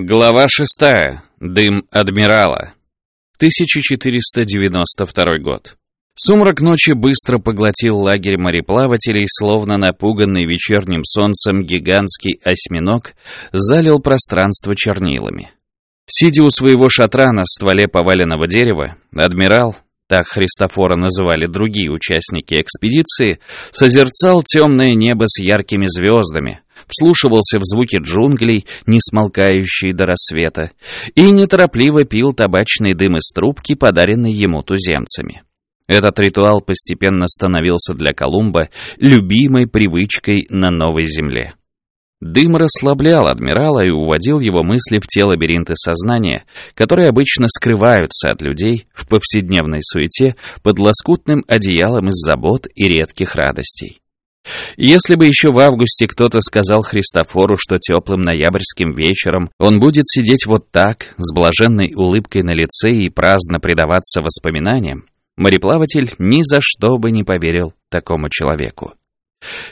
Глава 6. Дым адмирала. 1492 год. Сумрак ночи быстро поглотил лагерь мореплавателей, словно напуганный вечерним солнцем гигантский осьминог залил пространство чернилами. Сидя у своего шатра на стволе поваленного дерева, адмирал, так Христофора называли другие участники экспедиции, созерцал темное небо с яркими звездами, вслушивался в звуки джунглей, не смолкающие до рассвета, и неторопливо пил табачный дым из трубки, подаренный ему туземцами. Этот ритуал постепенно становился для Колумба любимой привычкой на новой земле. Дым расслаблял адмирала и уводил его мысли в те лабиринты сознания, которые обычно скрываются от людей в повседневной суете под лоскутным одеялом из забот и редких радостей. Если бы еще в августе кто-то сказал Христофору, что теплым ноябрьским вечером он будет сидеть вот так, с блаженной улыбкой на лице и праздно предаваться воспоминаниям, мореплаватель ни за что бы не поверил такому человеку.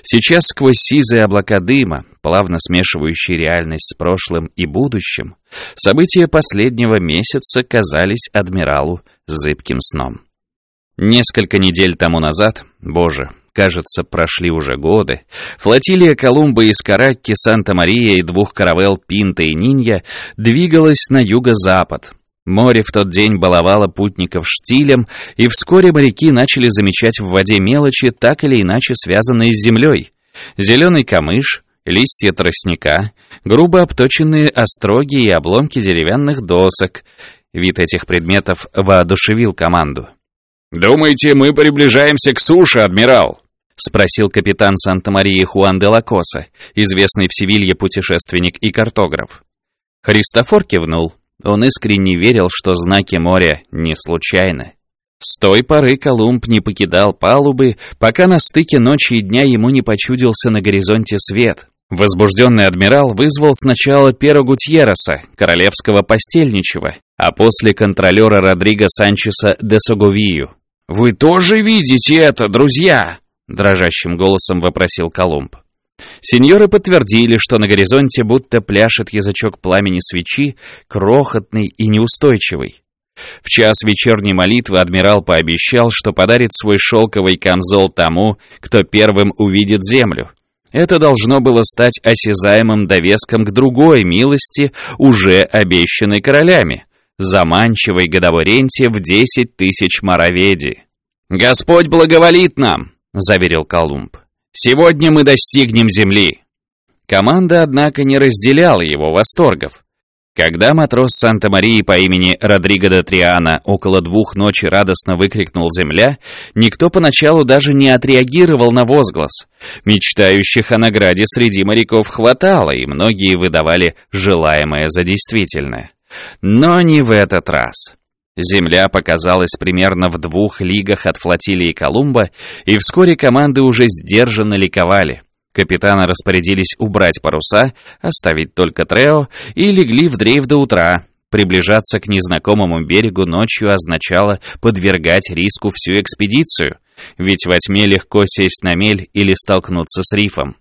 Сейчас сквозь сизые облака дыма, плавно смешивающие реальность с прошлым и будущим, события последнего месяца казались адмиралу зыбким сном. Несколько недель тому назад, боже, кажется, прошли уже годы, флотилия Колумба из Каракки, Санта-Мария и двух каравелл Пинта и Нинья двигалась на юго-запад. Море в тот день баловало путников штилем, и вскоре моряки начали замечать в воде мелочи, так или иначе связанные с землей. Зеленый камыш, листья тростника, грубо обточенные остроги и обломки деревянных досок. Вид этих предметов воодушевил команду. «Думаете, мы приближаемся к суше, адмирал?» — спросил капитан Санта-Марии Хуан де Лакоса, известный в Севилье путешественник и картограф. Христофор кивнул. Он искренне верил, что знаки моря не случайны. С той поры Колумб не покидал палубы, пока на стыке ночи и дня ему не почудился на горизонте свет. Возбужденный адмирал вызвал сначала Перо Гутьереса, королевского постельничего, а после контролера Родриго Санчеса де Соговию. «Вы тоже видите это, друзья?» — дрожащим голосом вопросил Колумб. Сеньоры подтвердили, что на горизонте будто пляшет язычок пламени свечи, крохотный и неустойчивый. В час вечерней молитвы адмирал пообещал, что подарит свой шелковый камзол тому, кто первым увидит землю. Это должно было стать осязаемым довеском к другой милости, уже обещанной королями, заманчивой годовой ренте в десять тысяч мараведи. «Господь благоволит нам!» Заверил Колумб. «Сегодня мы достигнем Земли». Команда, однако, не разделяла его восторгов. Когда матрос Санта-Марии по имени Родриго де Триана около двух ночи радостно выкрикнул «Земля», никто поначалу даже не отреагировал на возглас. Мечтающих о награде среди моряков хватало, и многие выдавали желаемое за действительное. Но не в этот раз. Земля показалась примерно в двух лигах от флотилии Колумба, и вскоре команды уже сдержанно ликовали. Капитаны распорядились убрать паруса, оставить только Трео, и легли в дрейф до утра. Приближаться к незнакомому берегу ночью означало подвергать риску всю экспедицию, ведь во тьме легко сесть на мель или столкнуться с рифом.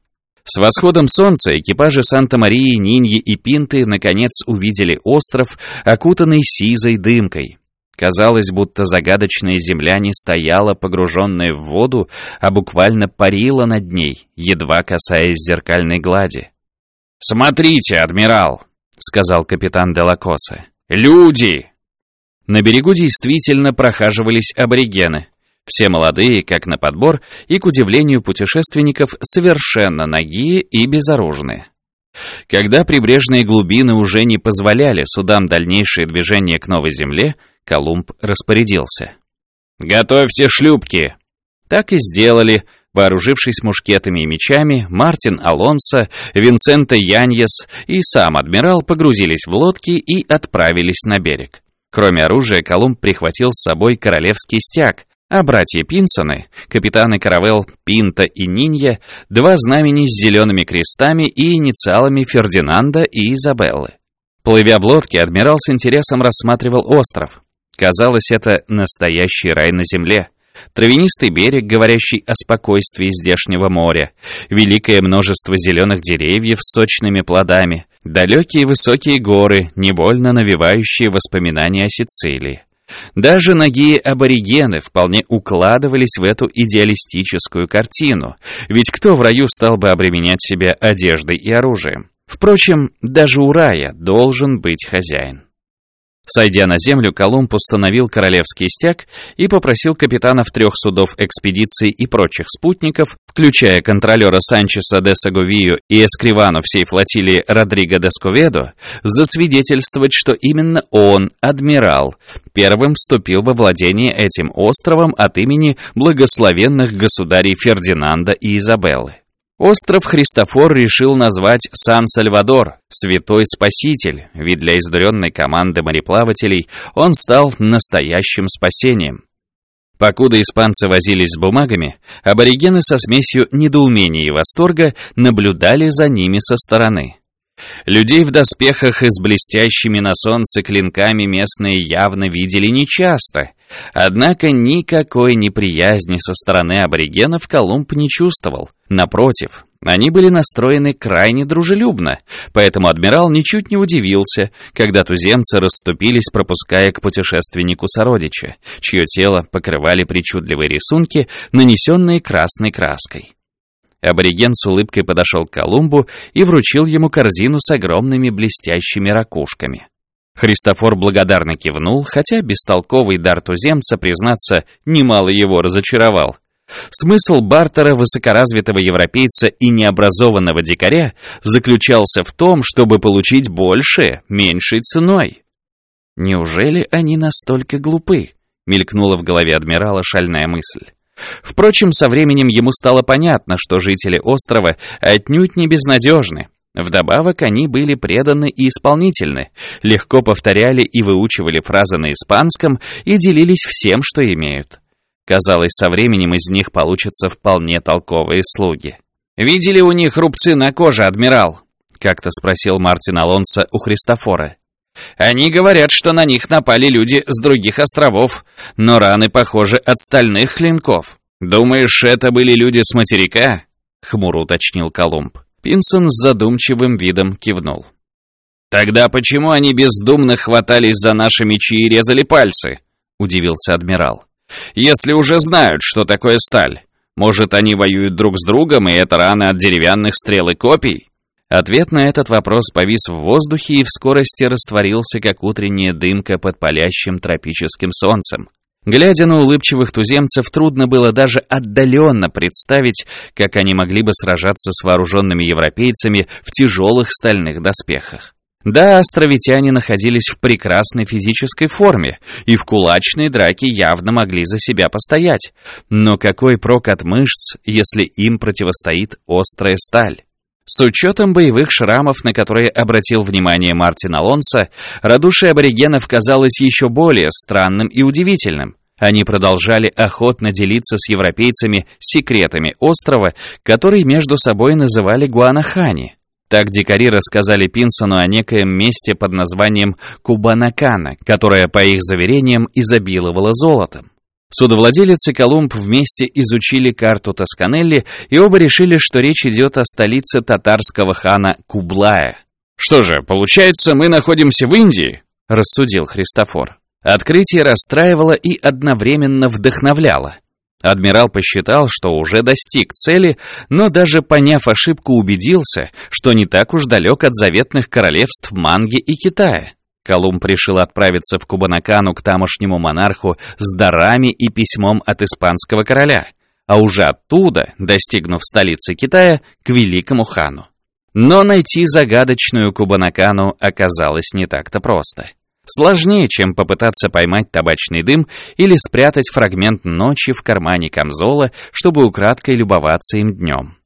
С восходом солнца экипажи Санта-Марии, Ниньи и Пинты наконец увидели остров, окутанный сизой дымкой. Казалось, будто загадочная земля не стояла, погруженная в воду, а буквально парила над ней, едва касаясь зеркальной глади. «Смотрите, адмирал!» — сказал капитан Делакоса. «Люди!» На берегу действительно прохаживались аборигены. Все молодые, как на подбор, и, к удивлению путешественников, совершенно нагие и безоружные. Когда прибрежные глубины уже не позволяли судам дальнейшее движение к новой земле, Колумб распорядился. «Готовьте шлюпки!» Так и сделали, вооружившись мушкетами и мечами, Мартин Алонсо, Винсенто Яньес и сам адмирал погрузились в лодки и отправились на берег. Кроме оружия, Колумб прихватил с собой королевский стяг, а братья Пинсоны, капитаны каравелл Пинта и Нинья, два знамени с зелеными крестами и инициалами Фердинанда и Изабеллы. Плывя в лодке, адмирал с интересом рассматривал остров. Казалось, это настоящий рай на земле. Травянистый берег, говорящий о спокойствии здешнего моря, великое множество зеленых деревьев с сочными плодами, Далекие высокие горы, невольно навевающие воспоминания о Сицилии. Даже ноги аборигены вполне укладывались в эту идеалистическую картину, ведь кто в раю стал бы обременять себя одеждой и оружием? Впрочем, даже у рая должен быть хозяин. Сойдя на землю, Колумб установил королевский стяг и попросил капитанов трех судов экспедиции и прочих спутников, включая контролера Санчеса де Саговию и эскривану всей флотилии Родриго де Сковедо, засвидетельствовать, что именно он, адмирал, первым вступил во владение этим островом от имени благословенных государей Фердинанда и Изабеллы. Остров Христофор решил назвать Сан-Сальвадор, Святой Спаситель, ведь для издуренной команды мореплавателей он стал настоящим спасением. Покуда испанцы возились с бумагами, аборигены со смесью недоумения и восторга наблюдали за ними со стороны. Людей в доспехах и с блестящими на солнце клинками местные явно видели нечасто, однако никакой неприязни со стороны аборигенов Колумб не чувствовал. Напротив, они были настроены крайне дружелюбно, поэтому адмирал ничуть не удивился, когда туземцы расступились, пропуская к путешественнику сородича, чье тело покрывали причудливые рисунки, нанесенные красной краской. Абориген с улыбкой подошел к Колумбу и вручил ему корзину с огромными блестящими ракушками. Христофор благодарно кивнул, хотя бестолковый дар туземца, признаться, немало его разочаровал. Смысл бартера высокоразвитого европейца и необразованного дикаря заключался в том, чтобы получить больше меньшей ценой. «Неужели они настолько глупы?» — мелькнула в голове адмирала шальная мысль. Впрочем, со временем ему стало понятно, что жители острова отнюдь не безнадежны. Вдобавок, они были преданы и исполнительны, легко повторяли и выучивали фразы на испанском и делились всем, что имеют. Казалось, со временем из них получатся вполне толковые слуги. «Видели у них рубцы на коже, адмирал?» — как-то спросил Мартин Алонсо у Христофора. «Они говорят, что на них напали люди с других островов, но раны, похожи от стальных клинков. Думаешь, это были люди с материка?» — хмуро уточнил Колумб. Пинсон с задумчивым видом кивнул. «Тогда почему они бездумно хватались за наши мечи и резали пальцы?» — удивился адмирал. «Если уже знают, что такое сталь, может, они воюют друг с другом, и это раны от деревянных стрел и копий?» Ответ на этот вопрос повис в воздухе и в скорости растворился, как утренняя дымка под палящим тропическим солнцем. Глядя на улыбчивых туземцев, трудно было даже отдаленно представить, как они могли бы сражаться с вооруженными европейцами в тяжелых стальных доспехах. Да, островитяне находились в прекрасной физической форме и в кулачной драке явно могли за себя постоять. Но какой прок от мышц, если им противостоит острая сталь? С учетом боевых шрамов, на которые обратил внимание Мартин Алонсо, радушие аборигенов казалось еще более странным и удивительным. Они продолжали охотно делиться с европейцами секретами острова, который между собой называли Гуанахани. Так дикари рассказали Пинсону о некоем месте под названием Кубанакана, которое, по их заверениям, изобиловало золотом. Судовладелец и Колумб вместе изучили карту Тосканелли, и оба решили, что речь идет о столице татарского хана Кублая. «Что же, получается, мы находимся в Индии?» — рассудил Христофор. Открытие расстраивало и одновременно вдохновляло. Адмирал посчитал, что уже достиг цели, но даже поняв ошибку убедился, что не так уж далек от заветных королевств Манги и Китая. Колумб решил отправиться в Кубанакану к тамошнему монарху с дарами и письмом от испанского короля, а уже оттуда, достигнув столицы Китая, к великому хану. Но найти загадочную Кубанакану оказалось не так-то просто. Сложнее, чем попытаться поймать табачный дым или спрятать фрагмент ночи в кармане камзола, чтобы украдкой любоваться им днем.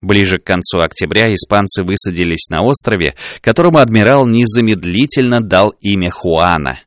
Ближе к концу октября испанцы высадились на острове, которому адмирал незамедлительно дал имя Хуана.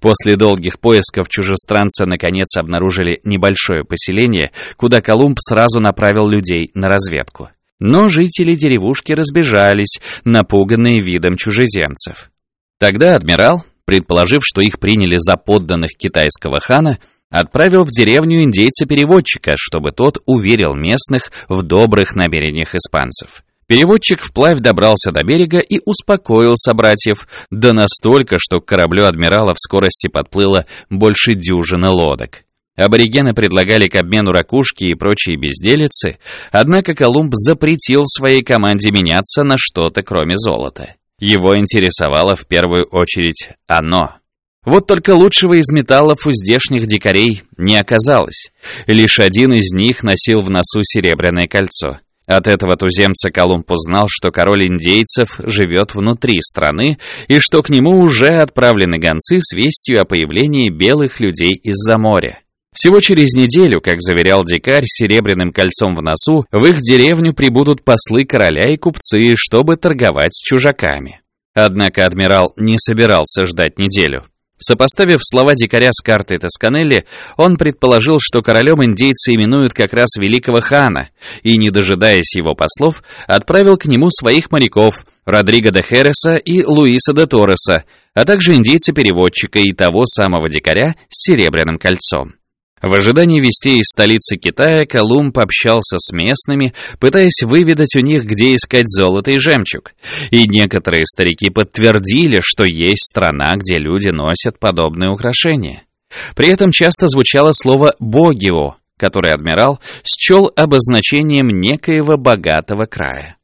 После долгих поисков чужестранцы наконец обнаружили небольшое поселение, куда Колумб сразу направил людей на разведку. Но жители деревушки разбежались, напуганные видом чужеземцев. Тогда адмирал, предположив, что их приняли за подданных китайского хана, отправил в деревню индейца-переводчика, чтобы тот уверил местных в добрых намерениях испанцев. Переводчик вплавь добрался до берега и успокоил собратьев, да настолько, что к кораблю адмирала в скорости подплыло больше дюжины лодок. Аборигены предлагали к обмену ракушки и прочие безделицы, однако Колумб запретил своей команде меняться на что-то кроме золота. Его интересовало в первую очередь оно. Вот только лучшего из металлов у здешних дикарей не оказалось. Лишь один из них носил в носу серебряное кольцо. От этого туземца Колумб узнал, что король индейцев живет внутри страны и что к нему уже отправлены гонцы с вестью о появлении белых людей из-за моря. Всего через неделю, как заверял дикарь с серебряным кольцом в носу, в их деревню прибудут послы короля и купцы, чтобы торговать с чужаками. Однако адмирал не собирался ждать неделю. Сопоставив слова дикаря с картой Тосканелли, он предположил, что королем индейцы именуют как раз великого хана, и, не дожидаясь его послов, отправил к нему своих моряков Родриго де Хереса и Луиса де Торреса, а также индейца-переводчика и того самого дикаря с серебряным кольцом. В ожидании вестей из столицы Китая Колумб общался с местными, пытаясь выведать у них, где искать золото и жемчуг. И некоторые старики подтвердили, что есть страна, где люди носят подобные украшения. При этом часто звучало слово «богио», которое адмирал счел обозначением некоего богатого края.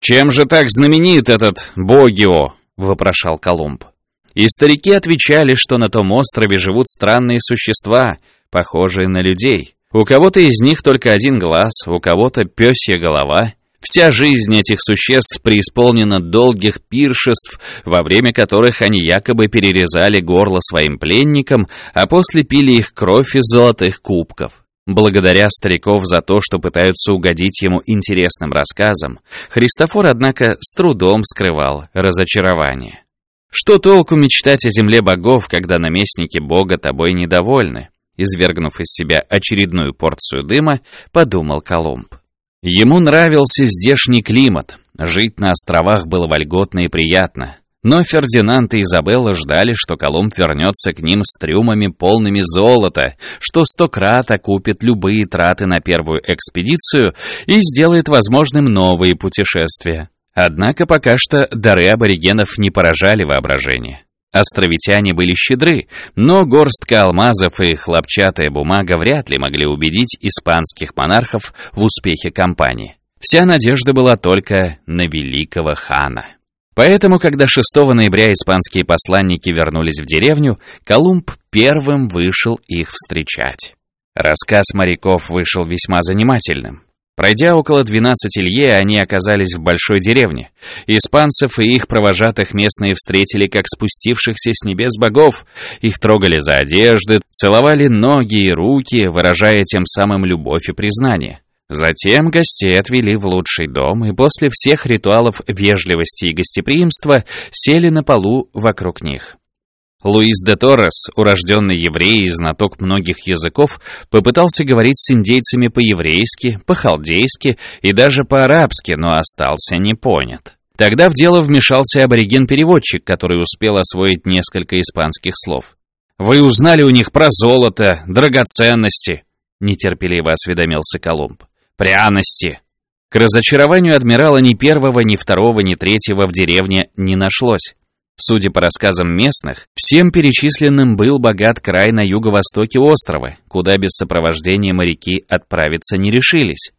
«Чем же так знаменит этот Богио?» — вопрошал Колумб. И старики отвечали, что на том острове живут странные существа — похожие на людей. У кого-то из них только один глаз, у кого-то пёсья голова. Вся жизнь этих существ преисполнена долгих пиршеств, во время которых они якобы перерезали горло своим пленникам, а после пили их кровь из золотых кубков. Благодаря стариков за то, что пытаются угодить ему интересным рассказам, Христофор, однако, с трудом скрывал разочарование. Что толку мечтать о земле богов, когда наместники бога тобой недовольны? Извергнув из себя очередную порцию дыма, подумал Колумб. Ему нравился здешний климат, жить на островах было вольготно и приятно. Но Фердинанд и Изабелла ждали, что Колумб вернется к ним с трюмами полными золота, что сто крат окупит любые траты на первую экспедицию и сделает возможным новые путешествия. Однако пока что дары аборигенов не поражали воображение. Островитяне были щедры, но горстка алмазов и хлопчатая бумага вряд ли могли убедить испанских монархов в успехе кампании. Вся надежда была только на великого хана. Поэтому, когда 6 ноября испанские посланники вернулись в деревню, Колумб первым вышел их встречать. Рассказ моряков вышел весьма занимательным. Пройдя около 12 лье, они оказались в большой деревне. Испанцев и их провожатых местные встретили как спустившихся с небес богов. Их трогали за одежды, целовали ноги и руки, выражая тем самым любовь и признание. Затем гостей отвели в лучший дом, и после всех ритуалов вежливости и гостеприимства сели на полу вокруг них. Луис де Торрес, урожденный еврей и знаток многих языков, попытался говорить с индейцами по-еврейски, по-халдейски и даже по-арабски, но остался не понят. Тогда в дело вмешался абориген-переводчик, который успел освоить несколько испанских слов. «Вы узнали у них про золото, драгоценности?» — нетерпеливо осведомился Колумб. «Пряности!» К разочарованию адмирала ни первого, ни второго, ни третьего в деревне не нашлось. Судя по рассказам местных, всем перечисленным был богат край на юго-востоке острова, куда без сопровождения моряки отправиться не решились.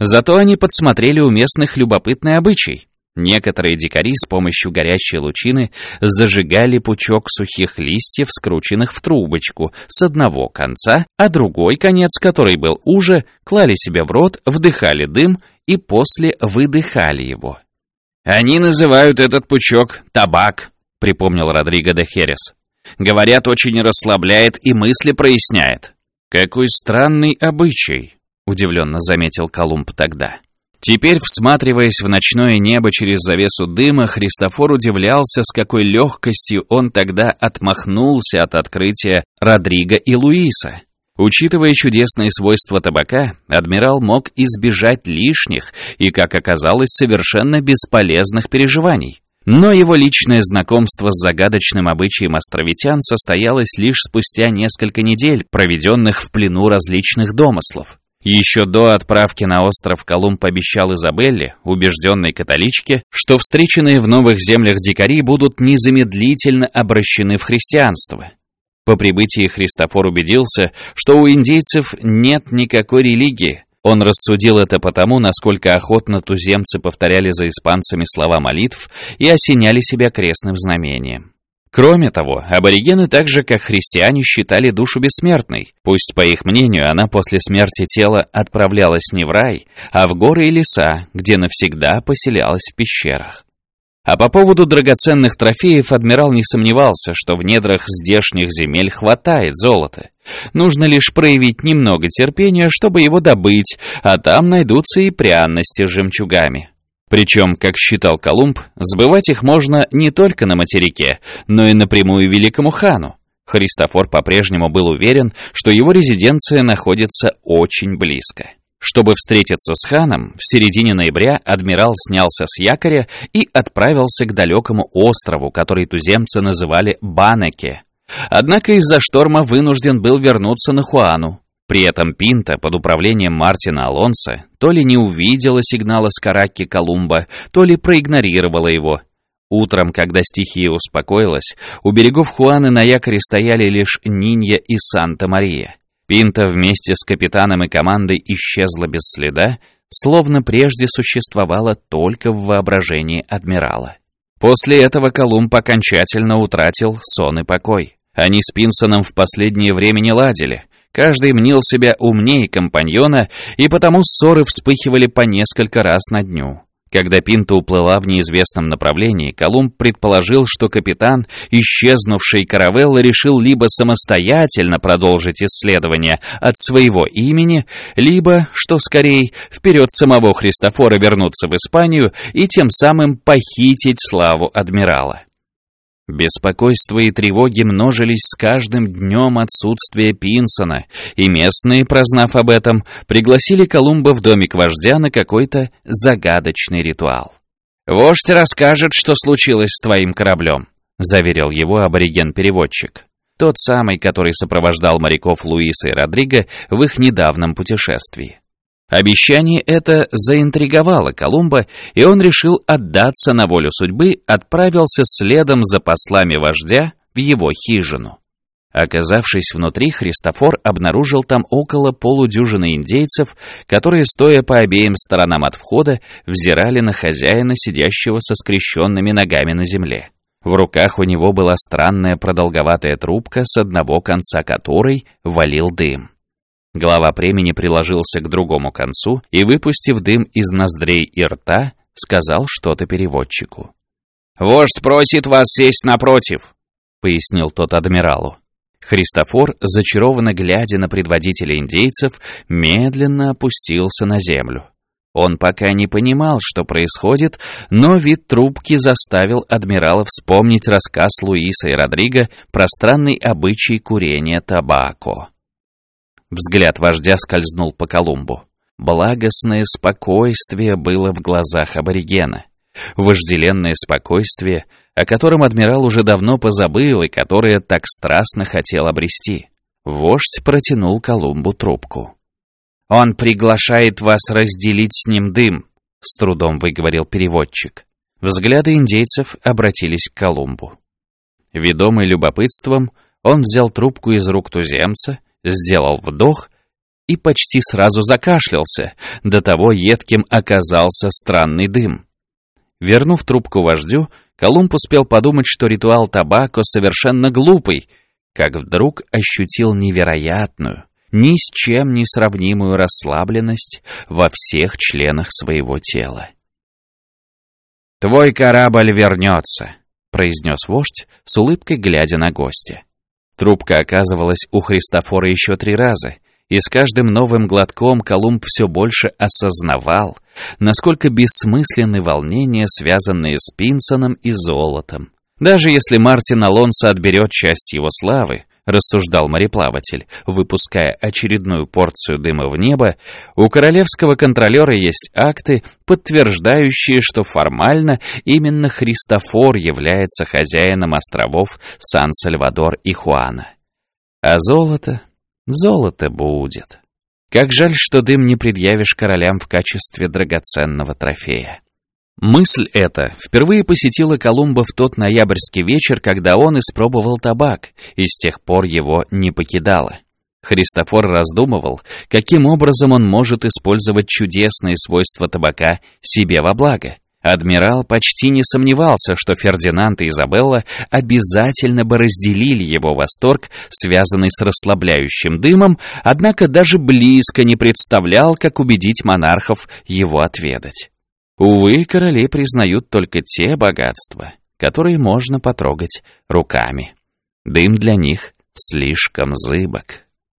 Зато они подсмотрели у местных любопытный обычай. Некоторые дикари с помощью горящей лучины зажигали пучок сухих листьев, скрученных в трубочку, с одного конца, а другой конец, который был уже, клали себе в рот, вдыхали дым и после выдыхали его. Они называют этот пучок табак, — припомнил Родриго де Херес. «Говорят, очень расслабляет и мысли проясняет». «Какой странный обычай», — удивленно заметил Колумб тогда. Теперь, всматриваясь в ночное небо через завесу дыма, Христофор удивлялся, с какой легкостью он тогда отмахнулся от открытия Родриго и Луиса. Учитывая чудесные свойства табака, адмирал мог избежать лишних и, как оказалось, совершенно бесполезных переживаний. Но его личное знакомство с загадочным обычаем островитян состоялось лишь спустя несколько недель, проведенных в плену различных домыслов. Еще до отправки на остров Колумб обещал Изабелле, убежденной католичке, что встреченные в новых землях дикари будут незамедлительно обращены в христианство. По прибытии Христофор убедился, что у индейцев нет никакой религии. Он рассудил это потому, насколько охотно туземцы повторяли за испанцами слова молитв и осеняли себя крестным знамением. Кроме того, аборигены так же, как христиане, считали душу бессмертной. Пусть, по их мнению, она после смерти тела отправлялась не в рай, а в горы и леса, где навсегда поселялась в пещерах. А по поводу драгоценных трофеев адмирал не сомневался, что в недрах здешних земель хватает золота. Нужно лишь проявить немного терпения, чтобы его добыть, а там найдутся и пряности с жемчугами. Причем, как считал Колумб, сбывать их можно не только на материке, но и напрямую великому хану. Христофор по-прежнему был уверен, что его резиденция находится очень близко. Чтобы встретиться с ханом, в середине ноября адмирал снялся с якоря и отправился к далекому острову, который туземцы называли Банеке. Однако из-за шторма вынужден был вернуться на Хуану. При этом Пинта под управлением Мартина Алонса то ли не увидела сигнала с Караки Колумба, то ли проигнорировала его. Утром, когда стихия успокоилась, у берегов Хуаны на якоре стояли лишь Нинья и Санта-Мария. Пинта вместе с капитаном и командой исчезла без следа, словно прежде существовала только в воображении адмирала. После этого Колумб окончательно утратил сон и покой. Они с Пинсоном в последнее время не ладили. Каждый мнил себя умнее компаньона, и потому ссоры вспыхивали по несколько раз на дню. Когда Пинта уплыла в неизвестном направлении, Колумб предположил, что капитан, исчезнувший каравеллы, решил либо самостоятельно продолжить исследование от своего имени, либо, что скорее, вперед самого Христофора вернуться в Испанию и тем самым похитить славу адмирала. Беспокойство и тревоги множились с каждым днем отсутствия Пинсона, и местные, прознав об этом, пригласили Колумба в домик вождя на какой-то загадочный ритуал. «Вождь расскажет, что случилось с твоим кораблем», — заверил его абориген-переводчик. Тот самый, который сопровождал моряков Луиса и Родриго в их недавнем путешествии. Обещание это заинтриговало Колумба, и он решил отдаться на волю судьбы, отправился следом за послами вождя в его хижину. Оказавшись внутри, Христофор обнаружил там около полудюжины индейцев, которые, стоя по обеим сторонам от входа, взирали на хозяина, сидящего со скрещенными ногами на земле. В руках у него была странная продолговатая трубка, с одного конца которой валил дым. Глава племени приложился к другому концу и, выпустив дым из ноздрей и рта, сказал что-то переводчику. «Вождь просит вас сесть напротив», — пояснил тот адмиралу. Христофор, зачарованно глядя на предводителя индейцев, медленно опустился на землю. Он пока не понимал, что происходит, но вид трубки заставил адмирала вспомнить рассказ Луиса и Родриго про странный обычай курения табако. Взгляд вождя скользнул по Колумбу. Благостное спокойствие было в глазах аборигена. Вожделенное спокойствие, о котором адмирал уже давно позабыл и которое так страстно хотел обрести. Вождь протянул Колумбу трубку. «Он приглашает вас разделить с ним дым», — с трудом выговорил переводчик. Взгляды индейцев обратились к Колумбу. Ведомый любопытством, он взял трубку из рук туземца сделал вдох и почти сразу закашлялся, до того едким оказался странный дым. Вернув трубку вождю, Колумб успел подумать, что ритуал табако совершенно глупый, как вдруг ощутил невероятную, ни с чем не сравнимую расслабленность во всех членах своего тела. «Твой корабль вернется», — произнес вождь, с улыбкой глядя на гостя. Трубка оказывалась у Христофора еще три раза, и с каждым новым глотком Колумб все больше осознавал, насколько бессмысленны волнения, связанные с Пинсоном и золотом. Даже если Мартин Алонсо отберет часть его славы, рассуждал мореплаватель, выпуская очередную порцию дыма в небо, у королевского контролера есть акты, подтверждающие, что формально именно Христофор является хозяином островов Сан-Сальвадор и Хуана. А золото? Золото будет. Как жаль, что дым не предъявишь королям в качестве драгоценного трофея. Мысль эта впервые посетила Колумба в тот ноябрьский вечер, когда он испробовал табак, и с тех пор его не покидало. Христофор раздумывал, каким образом он может использовать чудесные свойства табака себе во благо. Адмирал почти не сомневался, что Фердинанд и Изабелла обязательно бы разделили его восторг, связанный с расслабляющим дымом, однако даже близко не представлял, как убедить монархов его отведать. Увы, короли признают только те богатства, которые можно потрогать руками. Дым для них слишком зыбок.